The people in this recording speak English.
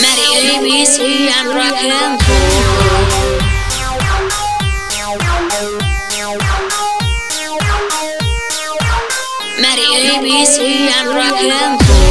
Mary ABC and rock and roll. Maddie ABC and rock and roll.